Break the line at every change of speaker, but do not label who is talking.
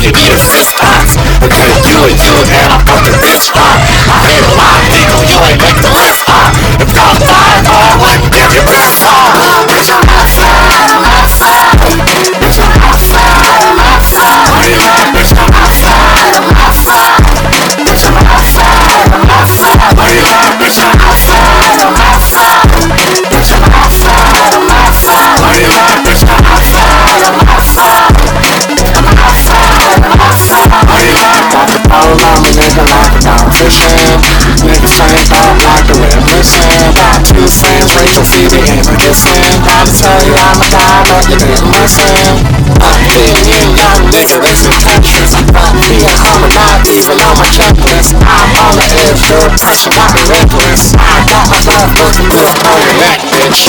me the fist pumps Because you and you and I fuck the bitch up
nigga, like a politician. Niggas changed up like the rendition. Got two sins, Rachel Phoebe and a kissing. Gotta tell you I'm a guy, but you didn't listen. Up here, you young nigga, is Tetris. Fuck me a coming out, evil on my checklist. I'm on the edge, good pressure, me reckless. I got my love looking good on your neck, bitch.